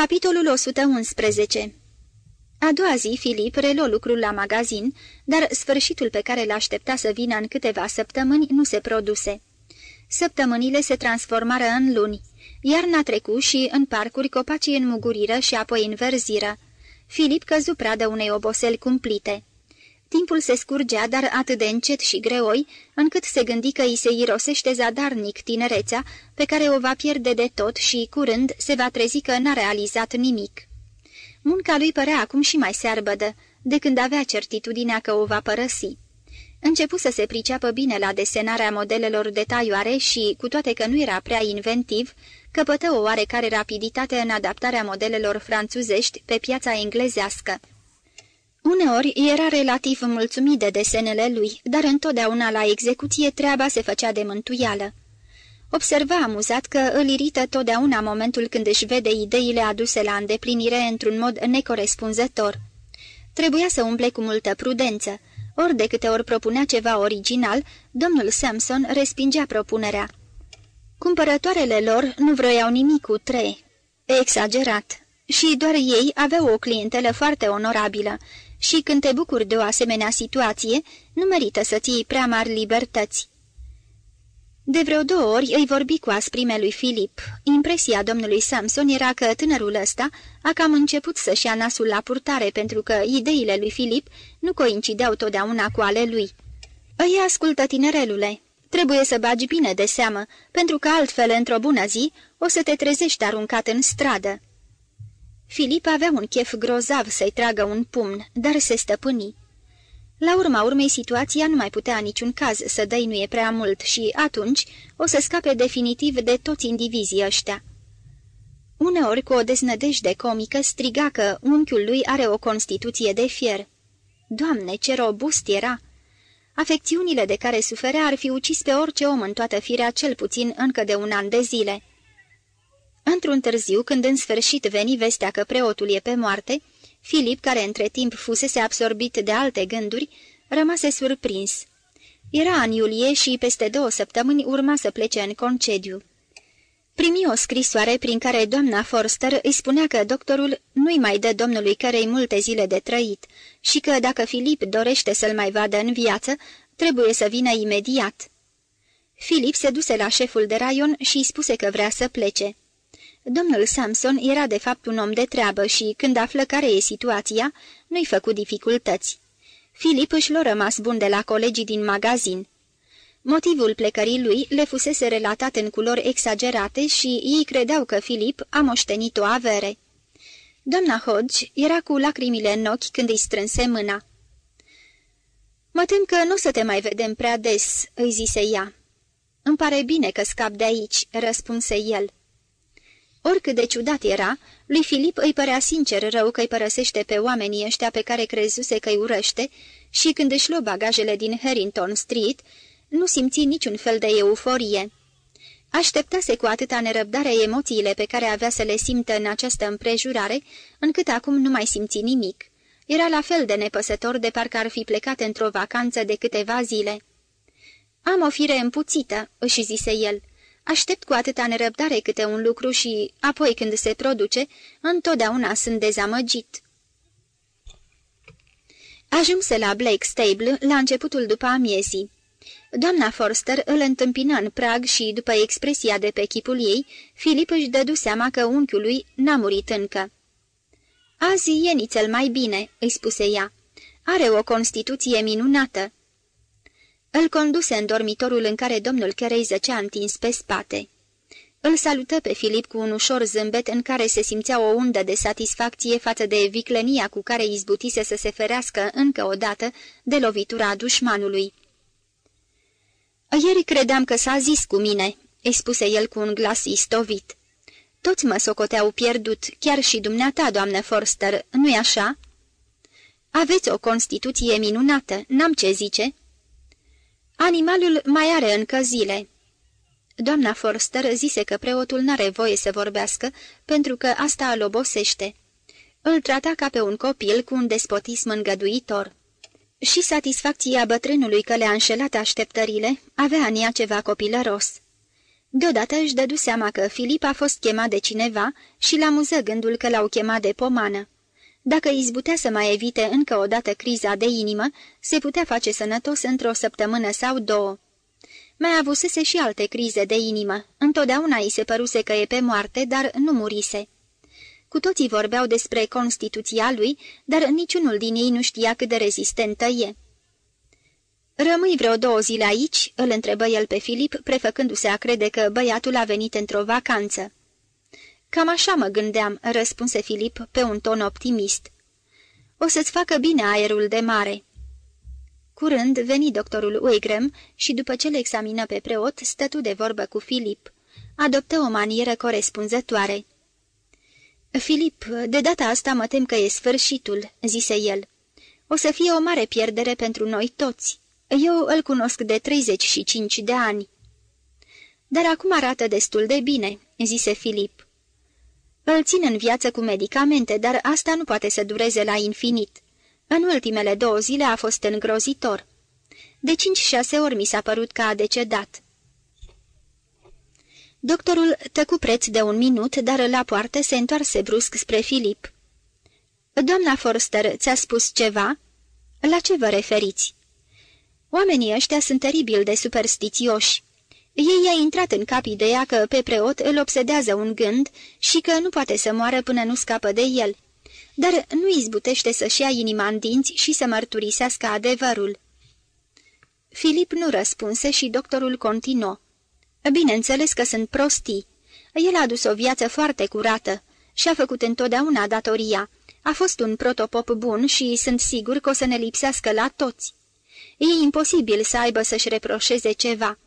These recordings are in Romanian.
Capitolul 111 A doua zi, Filip reluă lucrul la magazin, dar sfârșitul pe care l-aștepta să vină în câteva săptămâni nu se produse. Săptămânile se transformară în luni. Iarna trecu și, în parcuri, copacii înmuguriră și apoi înverziră. Filip căzu pradă unei oboseli cumplite. Timpul se scurgea, dar atât de încet și greoi, încât se gândi că îi se irosește zadarnic tinerețea, pe care o va pierde de tot și, curând, se va trezi că n-a realizat nimic. Munca lui părea acum și mai searbădă, de când avea certitudinea că o va părăsi. Începu să se priceapă bine la desenarea modelelor detaioare și, cu toate că nu era prea inventiv, căpătă o oarecare rapiditate în adaptarea modelelor franțuzești pe piața englezească. Uneori era relativ mulțumit de desenele lui, dar întotdeauna la execuție treaba se făcea de mântuială. Observa amuzat că îl irită totdeauna momentul când își vede ideile aduse la îndeplinire într-un mod necorespunzător. Trebuia să umble cu multă prudență. Ori de câte ori propunea ceva original, domnul Samson respingea propunerea. Cumpărătoarele lor nu vroiau nimic cu trei. Exagerat. Și doar ei aveau o clientelă foarte onorabilă și când te bucuri de o asemenea situație, nu merită să ții prea mari libertăți. De vreo două ori îi vorbi cu asprime lui Filip. Impresia domnului Samson era că tânărul ăsta a cam început să-și ia nasul la purtare pentru că ideile lui Filip nu coincideau totdeauna cu ale lui. Îi ascultă tinerelule. Trebuie să bagi bine de seamă, pentru că altfel, într-o bună zi, o să te trezești aruncat în stradă. Filip avea un chef grozav să-i tragă un pumn, dar se stăpâni. La urma urmei, situația nu mai putea niciun caz să dăinuie prea mult și, atunci, o să scape definitiv de toți indivizii ăștia. Uneori, cu o deznădejde comică, striga că unchiul lui are o constituție de fier. Doamne, ce robust era! Afecțiunile de care suferea ar fi ucis pe orice om în toată firea cel puțin încă de un an de zile. Într-un târziu, când în sfârșit veni vestea că preotul e pe moarte, Filip, care între timp fusese absorbit de alte gânduri, rămase surprins. Era în iulie și peste două săptămâni urma să plece în concediu. Primi o scrisoare prin care doamna Forster îi spunea că doctorul nu-i mai dă domnului cărei multe zile de trăit și că dacă Filip dorește să-l mai vadă în viață, trebuie să vină imediat. Filip se duse la șeful de raion și îi spuse că vrea să plece. Domnul Samson era de fapt un om de treabă și, când află care e situația, nu-i făcu dificultăți. Filip își l-a rămas bun de la colegii din magazin. Motivul plecării lui le fusese relatat în culori exagerate și ei credeau că Filip a moștenit o avere. Doamna Hodge era cu lacrimile în ochi când îi strânse mâna. Mă tem că nu o să te mai vedem prea des," îi zise ea. Îmi pare bine că scap de aici," răspunse el. Oricât de ciudat era, lui Filip îi părea sincer rău că îi părăsește pe oamenii ăștia pe care crezuse că îi urăște și când își luă bagajele din Harrington Street, nu simți niciun fel de euforie. Așteptase cu atâta nerăbdare emoțiile pe care avea să le simtă în această împrejurare, încât acum nu mai simți nimic. Era la fel de nepăsător de parcă ar fi plecat într-o vacanță de câteva zile. Am o fire împuțită," își zise el. Aștept cu atâta nerăbdare câte un lucru și, apoi când se produce, întotdeauna sunt dezamăgit. Ajunse la Blake Stable la începutul după amiezii. Doamna Forster îl întâmpină în prag și, după expresia de pe chipul ei, Filip își dădu seama că unchiul lui n-a murit încă. Azi e nițel mai bine," îi spuse ea. Are o constituție minunată." Îl conduse în dormitorul în care domnul Carey zăcea întins pe spate. Îl salută pe Filip cu un ușor zâmbet în care se simțea o undă de satisfacție față de viclenia cu care izbutise să se ferească încă o dată de lovitura dușmanului. Ieri credeam că s-a zis cu mine," îi spuse el cu un glas istovit. Toți mă socoteau pierdut, chiar și dumneata, doamnă Forster, nu-i așa?" Aveți o constituție minunată, n-am ce zice." Animalul mai are încă zile." Doamna Forster zise că preotul n-are voie să vorbească, pentru că asta îl obosește. Îl trata ca pe un copil cu un despotism îngăduitor. Și satisfacția bătrânului că le-a înșelat așteptările avea în ea ceva copilăros. Deodată își dădu seama că Filip a fost chemat de cineva și l-amuză gândul că l-au chemat de pomană. Dacă izbutea să mai evite încă o dată criza de inimă, se putea face sănătos într-o săptămână sau două. Mai avusese și alte crize de inimă. Întotdeauna îi se păruse că e pe moarte, dar nu murise. Cu toții vorbeau despre Constituția lui, dar niciunul din ei nu știa cât de rezistentă e. Rămâi vreo două zile aici?" îl întrebă el pe Filip, prefăcându-se a crede că băiatul a venit într-o vacanță. Cam așa mă gândeam," răspunse Filip pe un ton optimist. O să-ți facă bine aerul de mare." Curând veni doctorul Uigrem și după ce le examină pe preot, stătu de vorbă cu Filip. Adoptă o manieră corespunzătoare. Filip, de data asta mă tem că e sfârșitul," zise el. O să fie o mare pierdere pentru noi toți. Eu îl cunosc de 35 de ani." Dar acum arată destul de bine," zise Filip. Îl țin în viață cu medicamente, dar asta nu poate să dureze la infinit. În ultimele două zile a fost îngrozitor. De cinci-șase ori mi s-a părut că a decedat. Doctorul tăcu preț de un minut, dar la poartă se întoarse brusc spre Filip. Doamna Forster, ți-a spus ceva?" La ce vă referiți?" Oamenii ăștia sunt teribil de superstițioși. Ei i-a intrat în cap ideea că pe preot îl obsedează un gând și că nu poate să moară până nu scapă de el, dar nu izbutește să-și ia inima în dinți și să mărturisească adevărul. Filip nu răspunse și doctorul continuă. Bineînțeles că sunt prostii. El a dus o viață foarte curată și a făcut întotdeauna datoria. A fost un protopop bun și sunt sigur că o să ne lipsească la toți. E imposibil să aibă să-și reproșeze ceva.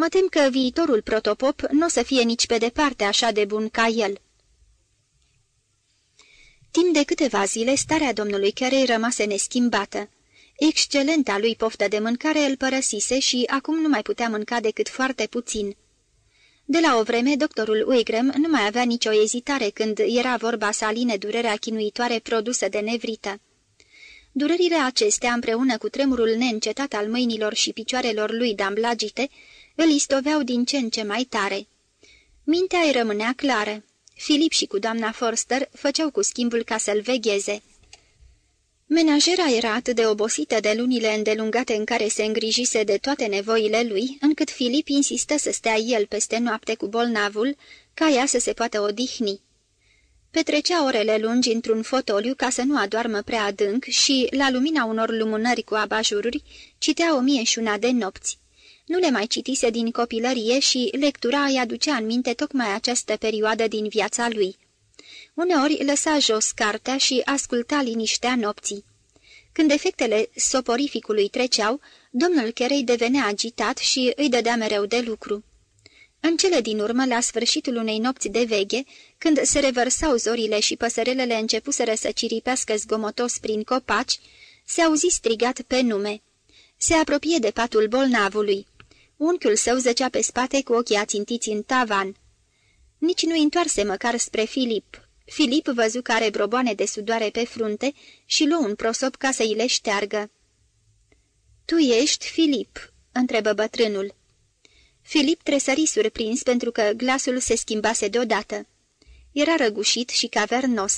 Mă tem că viitorul protopop nu o să fie nici pe departe așa de bun ca el. Timp de câteva zile, starea domnului Carey rămase neschimbată. Excelenta lui poftă de mâncare îl părăsise și acum nu mai putea mânca decât foarte puțin. De la o vreme, doctorul Uigrem nu mai avea nicio ezitare când era vorba să aline durerea chinuitoare produsă de nevrită. Durerile acestea, împreună cu tremurul neîncetat al mâinilor și picioarelor lui damblagite, îl istoveau din ce în ce mai tare. Mintea îi rămânea clară. Filip și cu doamna Forster făceau cu schimbul ca să-l vegheze. Menajera era atât de obosită de lunile îndelungate în care se îngrijise de toate nevoile lui, încât Filip insistă să stea el peste noapte cu bolnavul, ca ea să se poată odihni. Petrecea orele lungi într-un fotoliu ca să nu adoarmă prea adânc și, la lumina unor lumânări cu abajururi, citea o mie și una de nopți. Nu le mai citise din copilărie și lectura îi aducea în minte tocmai această perioadă din viața lui. Uneori lăsa jos cartea și asculta liniștea nopții. Când efectele soporificului treceau, domnul Cherei devenea agitat și îi dădea mereu de lucru. În cele din urmă, la sfârșitul unei nopți de veche, când se revărsau zorile și păsărelele începuseră să ciripească zgomotos prin copaci, se auzi strigat pe nume. Se apropie de patul bolnavului. Unchiul său zăcea pe spate cu ochii ațintiți în tavan. Nici nu întoarse măcar spre Filip. Filip văzu că are broboane de sudoare pe frunte și luă un prosop ca să-i le șteargă. Tu ești Filip?" întrebă bătrânul. Filip tresări surprins pentru că glasul se schimbase deodată. Era răgușit și cavernos.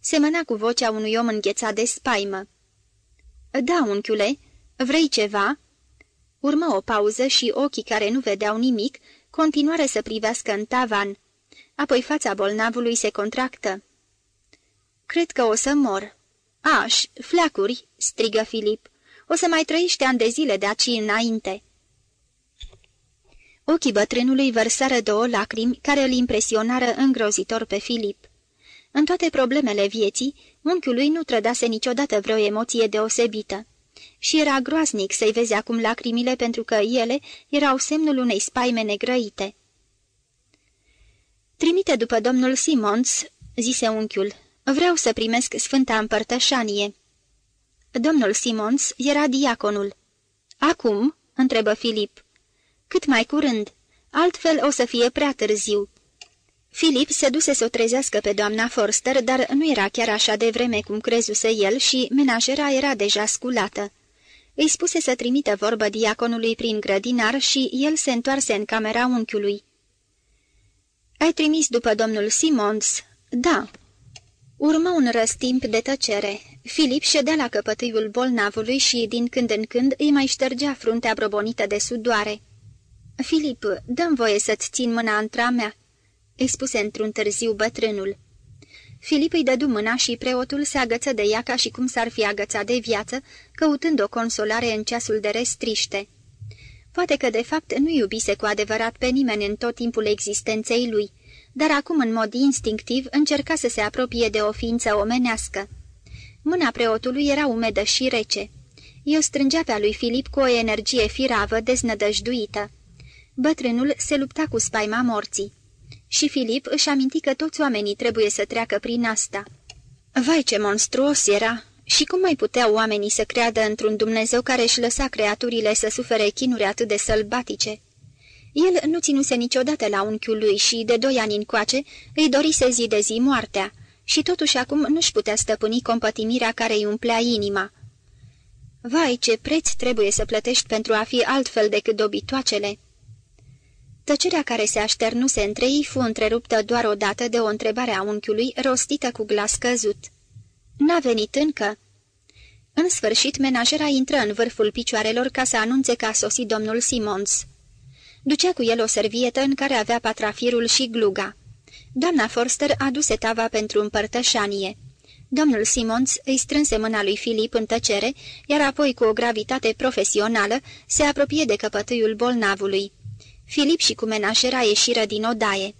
Semăna cu vocea unui om înghețat de spaimă. Da, unchiule, vrei ceva?" Urmă o pauză și ochii care nu vedeau nimic continuară să privească în tavan. Apoi fața bolnavului se contractă. Cred că o să mor." Aș, flacuri!" strigă Filip. O să mai trăiești ani de zile de aci înainte." Ochii bătrânului vărsară două lacrimi care îl impresionară îngrozitor pe Filip. În toate problemele vieții, unchiul lui nu trădase niciodată vreo emoție deosebită. Și era groaznic să-i vezi acum lacrimile pentru că ele erau semnul unei spaime negrăite. Trimite după domnul Simons," zise unchiul. Vreau să primesc Sfânta Împărtășanie." Domnul Simons era diaconul. Acum?" întrebă Filip. Cât mai curând, altfel o să fie prea târziu." Filip se duse să o trezească pe doamna Forster, dar nu era chiar așa de vreme cum crezuse el și menajera era deja sculată. Îi spuse să trimită vorbă diaconului prin grădinar și el se întoarse în camera unchiului. Ai trimis după domnul Simons?" Da." Urmă un răstimp de tăcere. Filip ședea la căpătâiul bolnavului și, din când în când, îi mai ștergea fruntea brobonită de sudoare. Filip, dăm voie să-ți țin mâna între mea," îi spuse într-un târziu bătrânul. Filip îi dădu mâna și preotul se agăță de ea ca și cum s-ar fi agățat de viață, căutând o consolare în ceasul de restriște. Poate că de fapt nu iubise cu adevărat pe nimeni în tot timpul existenței lui, dar acum în mod instinctiv încerca să se apropie de o ființă omenească. Mâna preotului era umedă și rece. Eu strângea pe-a lui Filip cu o energie firavă, deznădăjduită. Bătrânul se lupta cu spaima morții. Și Filip își aminti că toți oamenii trebuie să treacă prin asta. Vai ce monstruos era! Și cum mai puteau oamenii să creadă într-un Dumnezeu care își lăsa creaturile să sufere chinuri atât de sălbatice? El nu ținuse niciodată la unchiul lui și, de doi ani încoace, îi dorise zi de zi moartea și totuși acum nu-și putea stăpâni compătimirea care îi umplea inima. Vai, ce preț trebuie să plătești pentru a fi altfel decât dobitoacele! Tăcerea care se așternuse între ei fu întreruptă doar odată de o întrebare a unchiului rostită cu glas căzut. N-a venit încă?" În sfârșit, menajera intră în vârful picioarelor ca să anunțe că a sosit domnul Simons. Ducea cu el o servietă în care avea patrafirul și gluga. Doamna Forster aduse tava pentru împărtășanie. Domnul Simons îi strânse mâna lui Filip în tăcere, iar apoi, cu o gravitate profesională, se apropie de căpătâiul bolnavului. Filip și cu menașera ieșiră din odaie.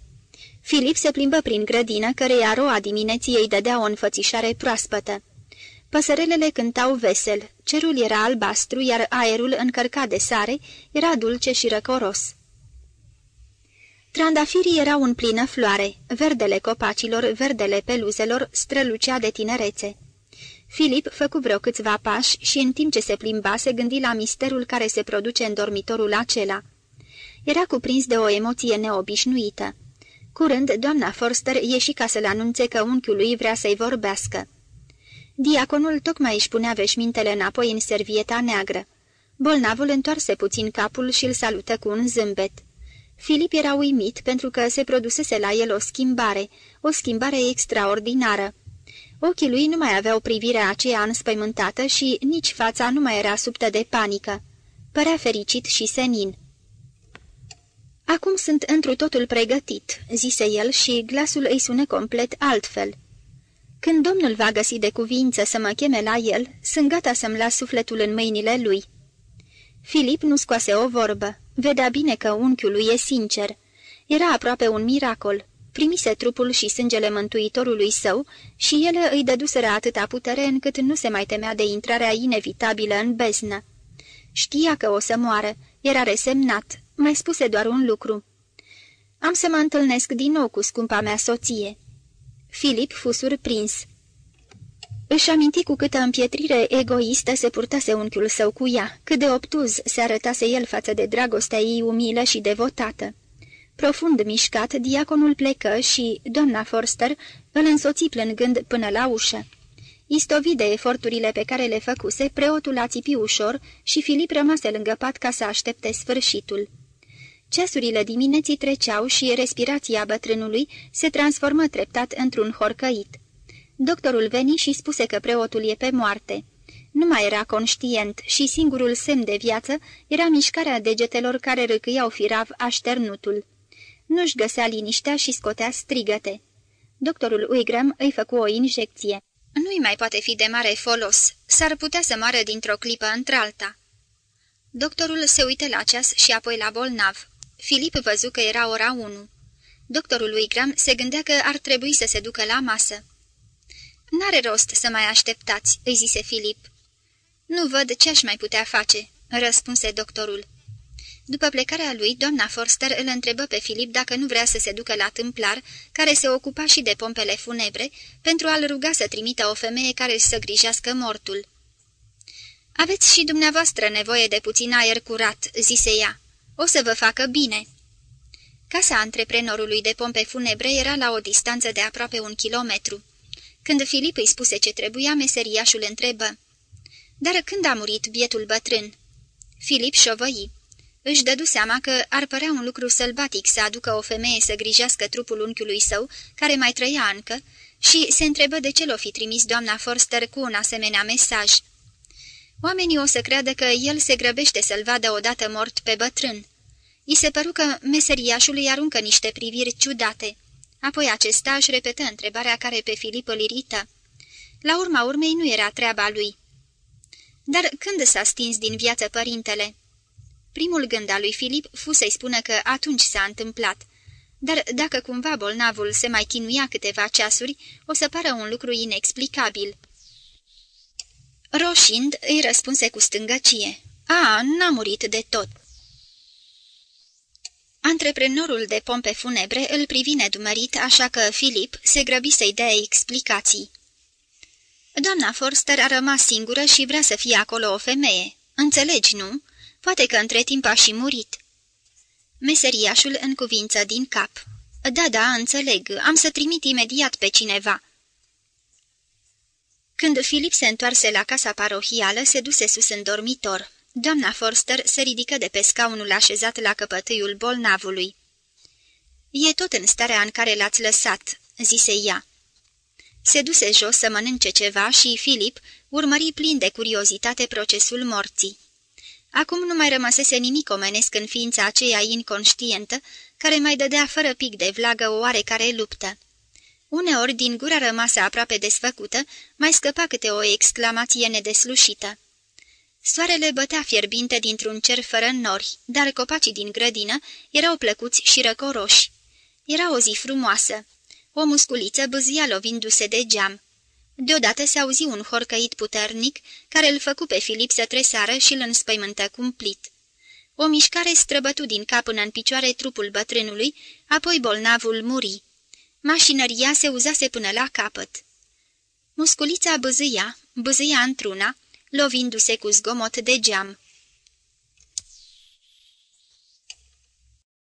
Filip se plimbă prin grădină, căreia roa dimineții îi dădea o înfățișare proaspătă. Păsărelele cântau vesel, cerul era albastru, iar aerul încărcat de sare era dulce și răcoros. Trandafirii erau în plină floare, verdele copacilor, verdele peluzelor strălucea de tinerețe. Filip făcu vreo câțiva pași și în timp ce se plimba se gândi la misterul care se produce în dormitorul acela. Era cuprins de o emoție neobișnuită. Curând, doamna Forster ieși ca să-l anunțe că unchiul lui vrea să-i vorbească. Diaconul tocmai își punea veșmintele înapoi în servieta neagră. Bolnavul întoarse puțin capul și îl salută cu un zâmbet. Filip era uimit pentru că se produsese la el o schimbare, o schimbare extraordinară. Ochii lui nu mai aveau privirea aceea înspăimântată și nici fața nu mai era subtă de panică. Părea fericit și senin. Acum sunt întru totul pregătit," zise el și glasul îi sună complet altfel. Când domnul va găsi de cuvință să mă cheme la el, sunt gata să-mi las sufletul în mâinile lui." Filip nu scoase o vorbă. Vedea bine că unchiul lui e sincer. Era aproape un miracol. Primise trupul și sângele mântuitorului său și ele îi dăduseră atâta putere încât nu se mai temea de intrarea inevitabilă în beznă. Știa că o să moară, era resemnat, mai spuse doar un lucru. Am să mă întâlnesc din nou cu scumpa mea soție." Filip fu surprins. Își aminti cu câtă împietrire egoistă se purtase unchiul său cu ea, cât de obtuz se arătase el față de dragostea ei umilă și devotată. Profund mișcat, diaconul plecă și, doamna Forster, îl însoți plângând până la ușă. Istovid de eforturile pe care le făcuse, preotul a țipi ușor și Filip rămase lângă pat ca să aștepte sfârșitul. Ceasurile dimineții treceau și respirația bătrânului se transformă treptat într-un horcăit. Doctorul veni și spuse că preotul e pe moarte. Nu mai era conștient și singurul semn de viață era mișcarea degetelor care râcâiau firav așternutul. Nu-și găsea liniștea și scotea strigăte. Doctorul Uigram îi făcu o injecție. Nu-i mai poate fi de mare folos. S-ar putea să moară dintr-o clipă într-alta. Doctorul se uită la ceas și apoi la bolnav. Filip văzu că era ora 1. Doctorul lui Gram se gândea că ar trebui să se ducă la masă. N-are rost să mai așteptați," îi zise Filip. Nu văd ce aș mai putea face," răspunse doctorul. După plecarea lui, doamna Forster îl întrebă pe Filip dacă nu vrea să se ducă la tâmplar, care se ocupa și de pompele funebre, pentru a-l ruga să trimită o femeie care să grijească mortul. Aveți și dumneavoastră nevoie de puțin aer curat," zise ea. O să vă facă bine." Casa antreprenorului de pompe funebre era la o distanță de aproape un kilometru. Când Filip îi spuse ce trebuia, meseriașul întrebă. Dar când a murit bietul bătrân?" Filip șovăi. Își dădu seama că ar părea un lucru sălbatic să aducă o femeie să grijească trupul unchiului său, care mai trăia încă, și se întrebă de ce l-o fi trimis doamna Forster cu un asemenea mesaj. Oamenii o să creadă că el se grăbește să-l vadă odată mort pe bătrân. I se păru că meseriașul îi aruncă niște priviri ciudate. Apoi acesta își repetă întrebarea care pe Filip îl irită. La urma urmei nu era treaba lui. Dar când s-a stins din viață părintele? Primul gând al lui Filip fu să-i spună că atunci s-a întâmplat. Dar dacă cumva bolnavul se mai chinuia câteva ceasuri, o să pară un lucru inexplicabil. Roșind, îi răspunse cu stângăcie. A, n-a murit de tot. Antreprenorul de pompe funebre îl privi nedumerit, așa că Filip se grăbi să-i dea explicații. Doamna Forster a rămas singură și vrea să fie acolo o femeie. Înțelegi, nu? Poate că între timp a și murit." Meseriașul în cuvință din cap. Da, da, înțeleg. Am să trimit imediat pe cineva." Când Filip se întoarse la casa parohială, se duse sus în dormitor. Doamna Forster se ridică de pe scaunul așezat la căpătâiul bolnavului. E tot în starea în care l-ați lăsat," zise ea. Se duse jos să mănânce ceva și Filip urmări plin de curiozitate procesul morții. Acum nu mai rămăsese nimic omenesc în ființa aceea inconștientă, care mai dădea fără pic de vlagă o oarecare luptă. Uneori, din gura rămasă aproape desfăcută, mai scăpa câte o exclamație nedeslușită. Soarele bătea fierbinte dintr-un cer fără nori, dar copacii din grădină erau plăcuți și răcoroși. Era o zi frumoasă. O musculiță bâzia lovindu-se de geam. Deodată se auzi un horcăit puternic, care îl făcu pe Filip să tresară și îl înspăimântă cumplit. O mișcare străbătu din cap până în picioare trupul bătrânului, apoi bolnavul muri. Mașinăria se uzase până la capăt. Musculița băzâia, băzâia într-una, lovindu-se cu zgomot de geam.